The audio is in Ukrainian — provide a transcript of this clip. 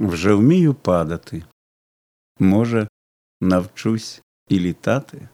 Вже вмію падати. Може, навчусь і літати.